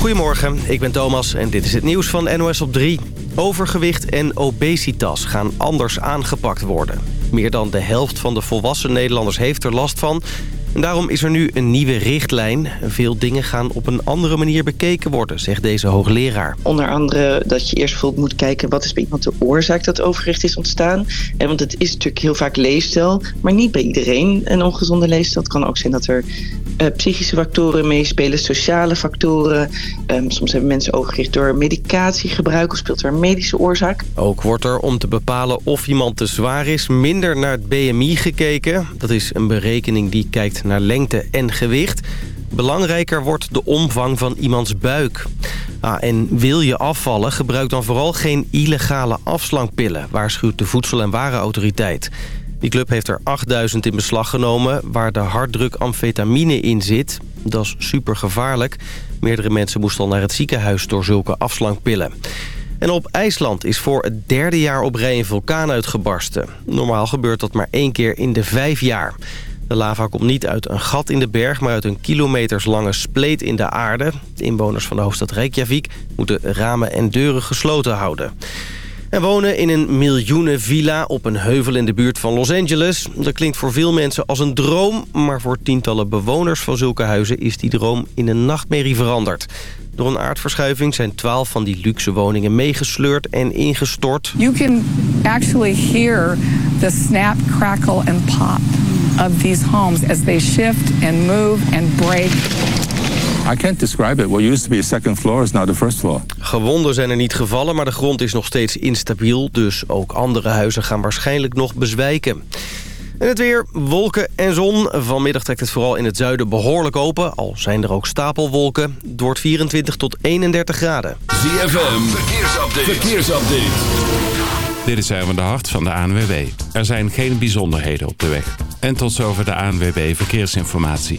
Goedemorgen, ik ben Thomas en dit is het nieuws van NOS op 3. Overgewicht en obesitas gaan anders aangepakt worden. Meer dan de helft van de volwassen Nederlanders heeft er last van... En daarom is er nu een nieuwe richtlijn. Veel dingen gaan op een andere manier bekeken worden, zegt deze hoogleraar. Onder andere dat je eerst bijvoorbeeld moet kijken... wat is bij iemand de oorzaak dat overgewicht is ontstaan. En want het is natuurlijk heel vaak leefstijl, maar niet bij iedereen een ongezonde leefstijl. Het kan ook zijn dat er psychische factoren meespelen, sociale factoren. Um, soms hebben mensen overgewicht door medicatiegebruik of speelt er een medische oorzaak. Ook wordt er om te bepalen of iemand te zwaar is minder naar het BMI gekeken. Dat is een berekening die kijkt naar lengte en gewicht. Belangrijker wordt de omvang van iemands buik. Ah, en wil je afvallen, gebruik dan vooral geen illegale afslankpillen... waarschuwt de Voedsel- en Warenautoriteit. Die club heeft er 8000 in beslag genomen waar de harddruk amfetamine in zit. Dat is super gevaarlijk. Meerdere mensen moesten al naar het ziekenhuis door zulke afslankpillen. En op IJsland is voor het derde jaar op rij een vulkaan uitgebarsten. Normaal gebeurt dat maar één keer in de vijf jaar. De lava komt niet uit een gat in de berg, maar uit een kilometerslange spleet in de aarde. De inwoners van de hoofdstad Reykjavik moeten ramen en deuren gesloten houden. En wonen in een miljoenenvilla op een heuvel in de buurt van Los Angeles. Dat klinkt voor veel mensen als een droom... maar voor tientallen bewoners van zulke huizen is die droom in een nachtmerrie veranderd. Door een aardverschuiving zijn twaalf van die luxe woningen meegesleurd en ingestort. You can actually hear the snap, crackle and pop of these homes as they shift and move and break. I can't describe it. What used to be a second floor is now the first floor. Gewonden zijn er niet gevallen, maar de grond is nog steeds instabiel. Dus ook andere huizen gaan waarschijnlijk nog bezwijken. En het weer, wolken en zon. Vanmiddag trekt het vooral in het zuiden behoorlijk open. Al zijn er ook stapelwolken. Het wordt 24 tot 31 graden. ZFM, verkeersupdate. verkeersupdate. Dit is Erwin de Hart van de ANWB. Er zijn geen bijzonderheden op de weg. En tot zover de ANWB Verkeersinformatie.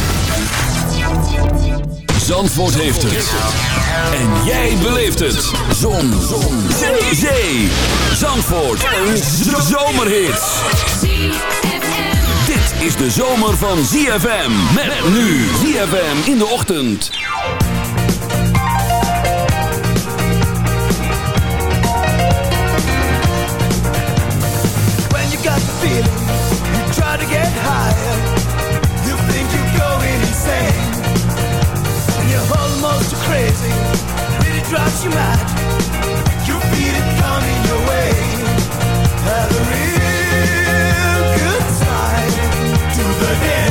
Zandvoort heeft het. En jij beleeft het. Zon. Zon. Zee. Zee. Zandvoort. Een zomerhit. Dit is de zomer van ZFM. Met nu ZFM in de ochtend. When you got the feeling, you try to get higher. Almost crazy. Really drives you mad. You feel it coming your way. Have a real good time to the dance.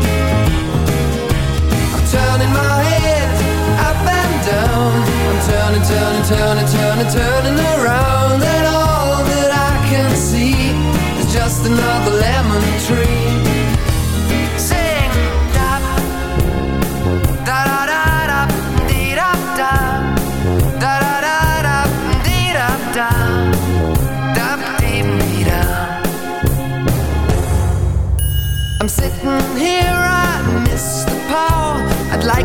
another lemon tree.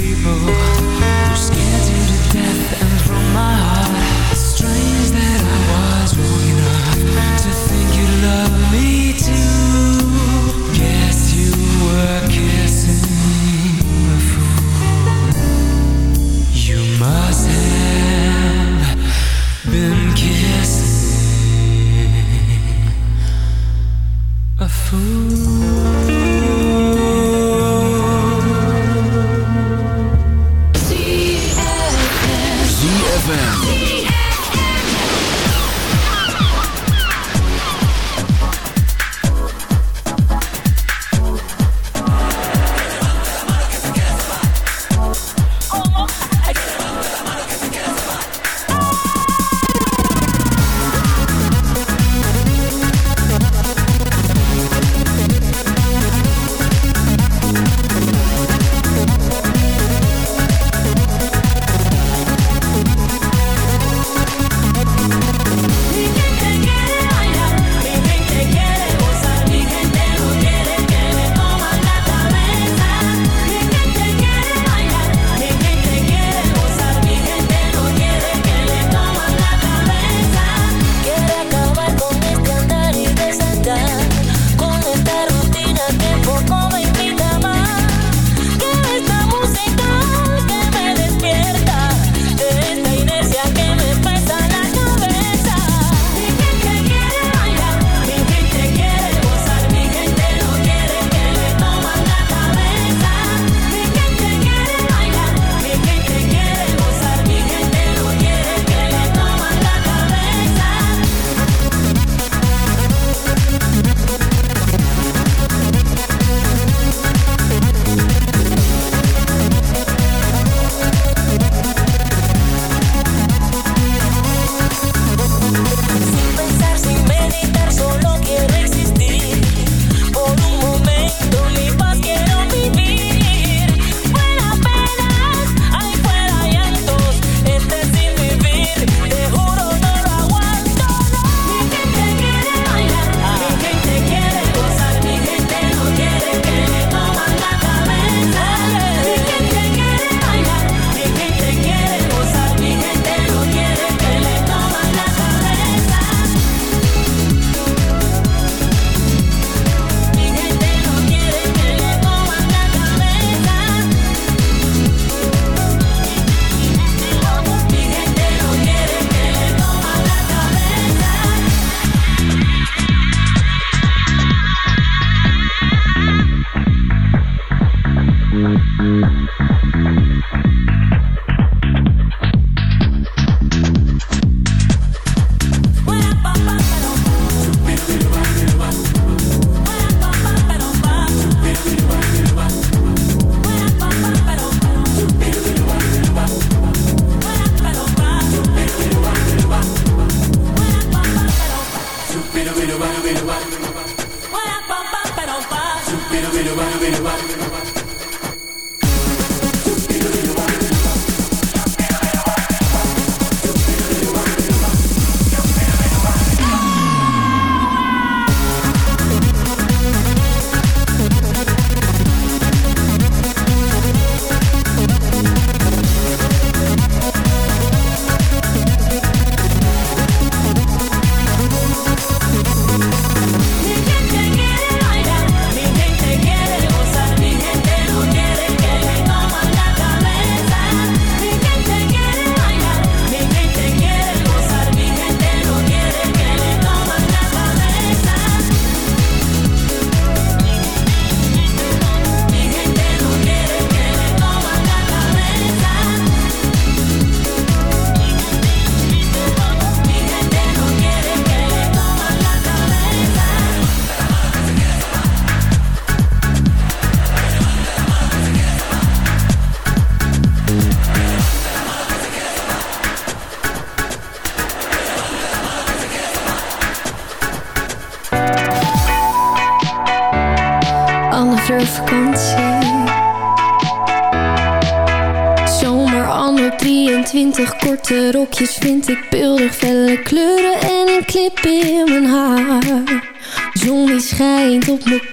People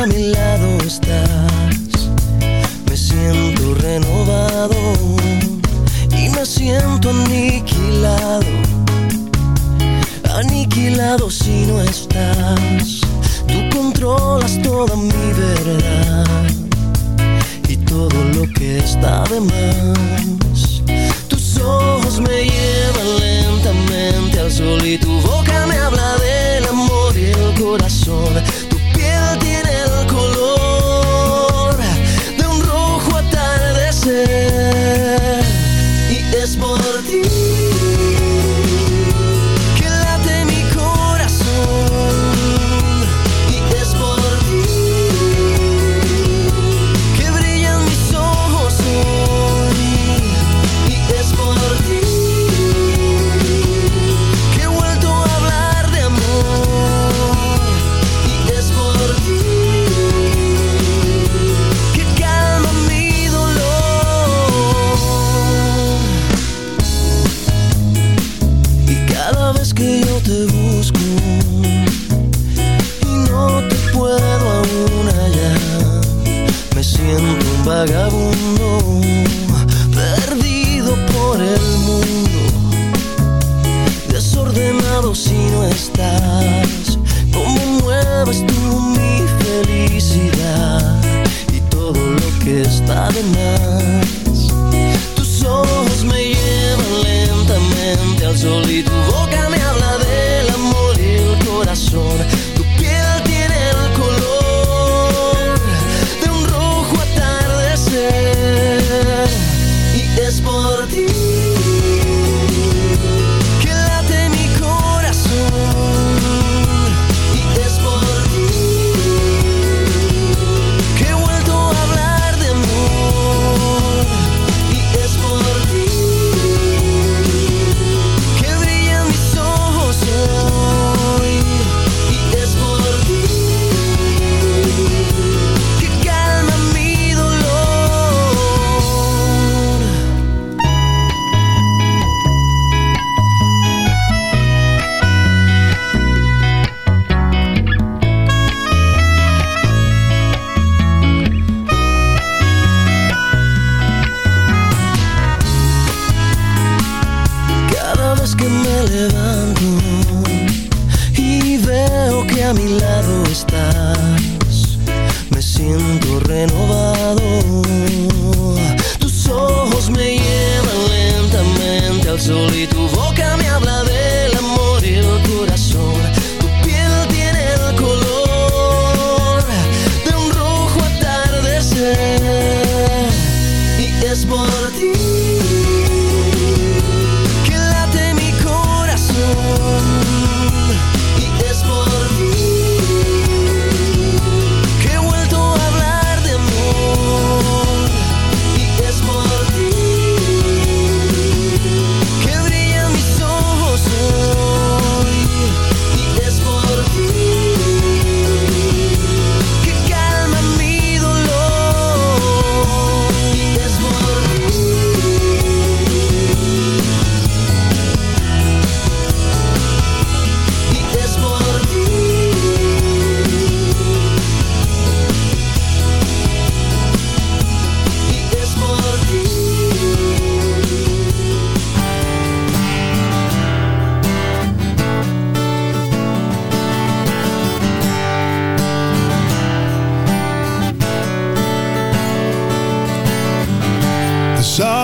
a mi lado estás, me siento renovado y me siento aniquilado, aniquilado si no estás. Tú controlas toda mi verdad y todo lo que está de más.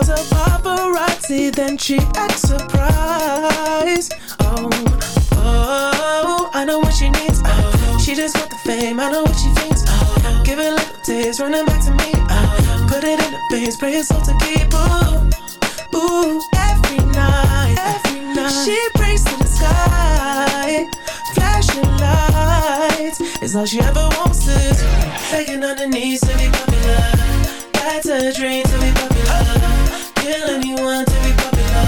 Calls her paparazzi, then she acts surprised. Oh, oh, I know what she needs. Oh, she just want the fame, I know what she thinks. Oh, give it a little taste, running back to me. Oh, put it in the veins, pray it's all to keep. Ooh, ooh, every night, every night. She prays to the sky, flashing lights. It's all she ever wants is begging on her knees to be popular. That's a dream to be popular. Kill anyone to be popular.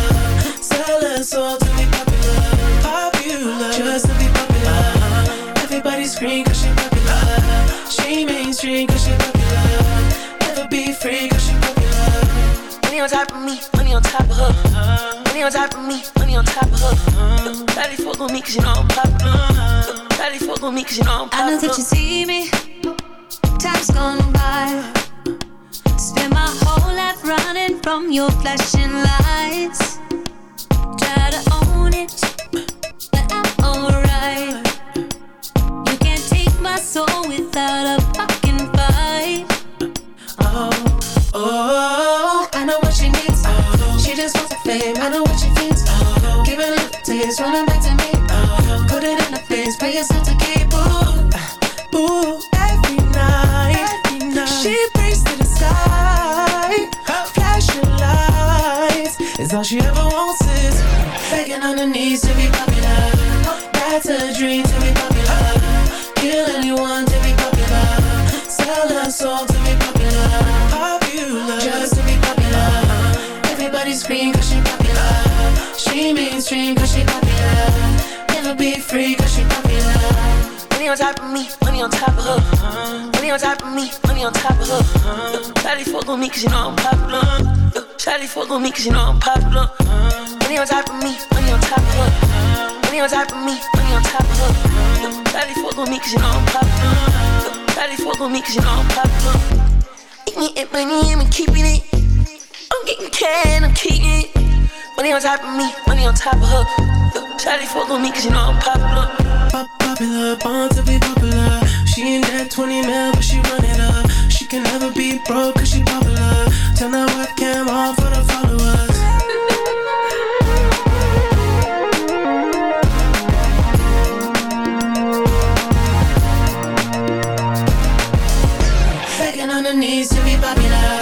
Sell soul to be popular. Popular, just to be popular. Everybody scream cause she popular. She mainstream cause she popular. Never be free cause she popular. Money on top of me, money on top of her. Money on top of me, money on top of her. Daddy fuck with me cause you know I'm popular. Daddy fuck with me cause you know I'm I know that you see me. Time's gone by. My whole life running from your flashing lights. Try to own it, but I'm alright. You can't take my soul without a fucking fight. Oh, oh, I know what she needs. Oh, she just wants fame. I know what she. Oh, running back to me. Oh, put it in the face, pay yourself to keep. Ooh, ooh, all she ever wants is begging on her knees to be popular. That's a dream to be popular. Kill anyone to be popular. Sell her soul to be popular. Popular, just to be popular. Everybody scream cause she popular. She mainstream cause she popular. Never be free cause she popular. Money on top of me, money on top of her. Money on top of me, money on top of her. Daddy fuck with me cause you know I'm popular. Shawty fuck with me cause you know I'm popular. Money on top of me, money on top of her. Money on top of me, money on top of her. Daddy fuck with me cause you know I'm popular. Daddy fuck with me cause you know I'm popular. Eating it, money, I'm keeping it. I'm getting can, I'm keeping it. Money on top of me, money on top of her. Daddy fuck with me cause you know I'm popular. Pop popular, born to be popular. She ain't that 20 mil, but she run it up. She can never be broke cause she popular. Turn that webcam on for the followers. Begging on her knees to be popular.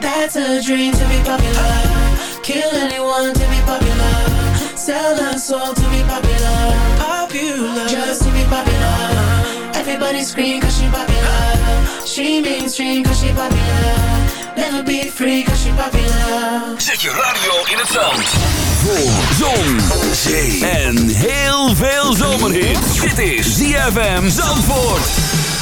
That's a dream to be popular. Kill anyone to be popular. Sell her soul to be popular. Popular. Just to be popular. Everybody scream cause she popular. She mainstream cause she popular. Never be free cause she popular. Zet je radio in het zand. Voor zon, zee en heel veel zomerhit. Dit is ZFM Zandvoort.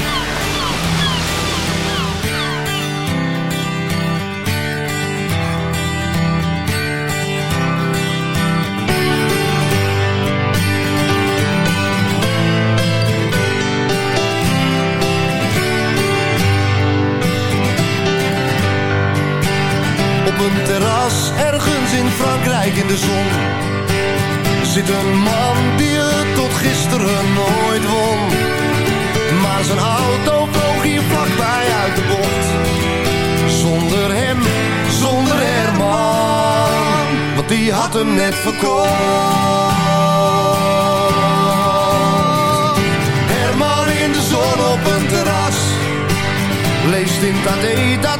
net verkocht. Herman in de zon op een terras. Leest in AD dat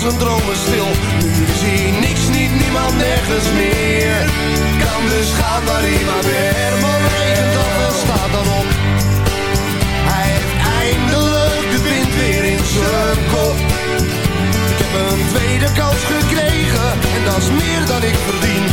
zijn dromen stil. Nu zie niks, niet niemand, nergens meer. Kan dus gaan waar hij maar weer. Herman regent af en staat dan op. Hij heeft eindelijk de wind weer in zijn kop. Ik heb een tweede kans gekregen en dat is meer dan ik verdien.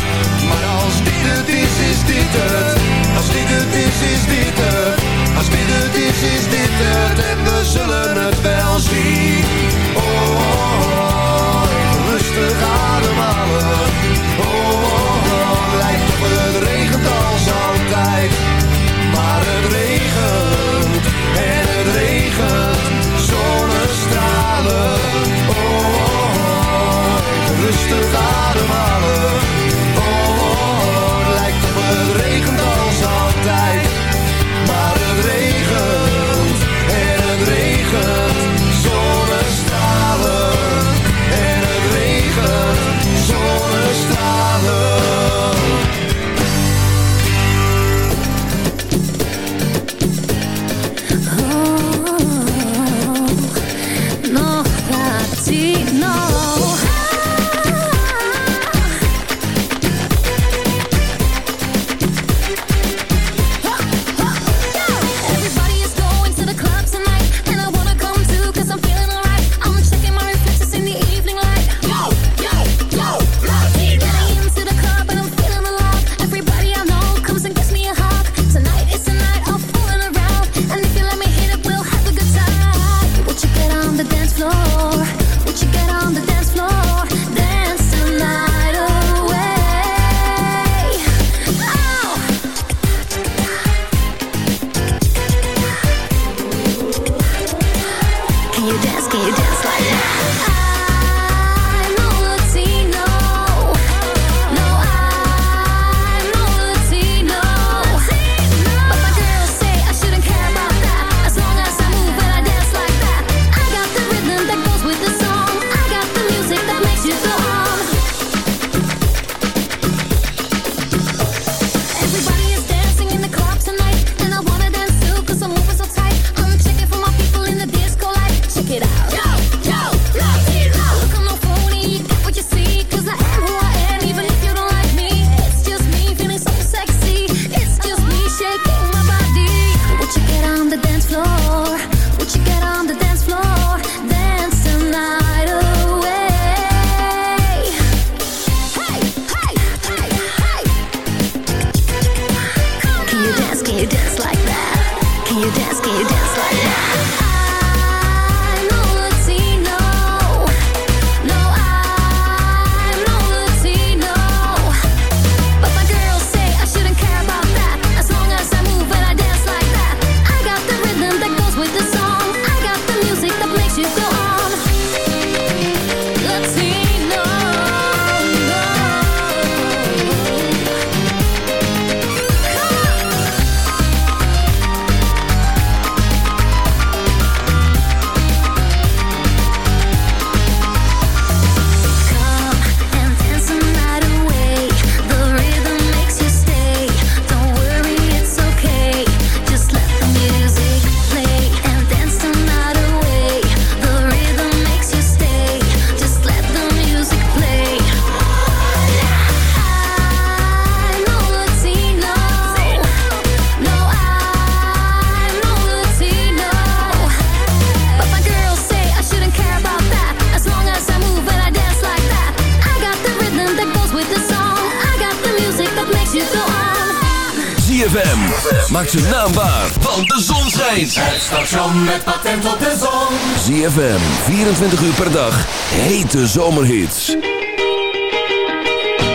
ZFM. Maak ze naambaar, want de zon schijnt. Het station met patent op de zon. ZFM, 24 uur per dag. Hete zomerhits.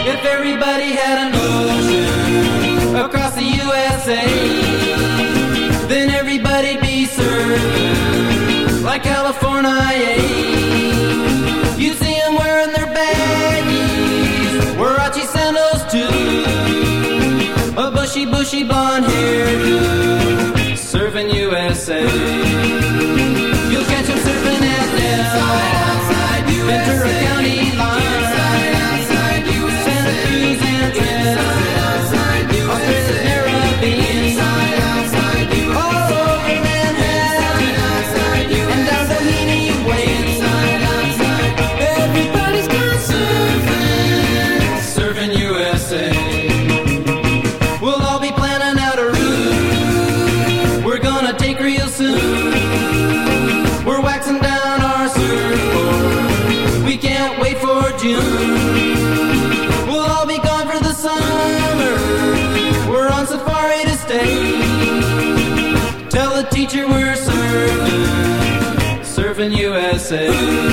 If everybody had an ocean across the USA. Then everybody'd be served like California. You see Bonnie Bon here, serving USA. Say.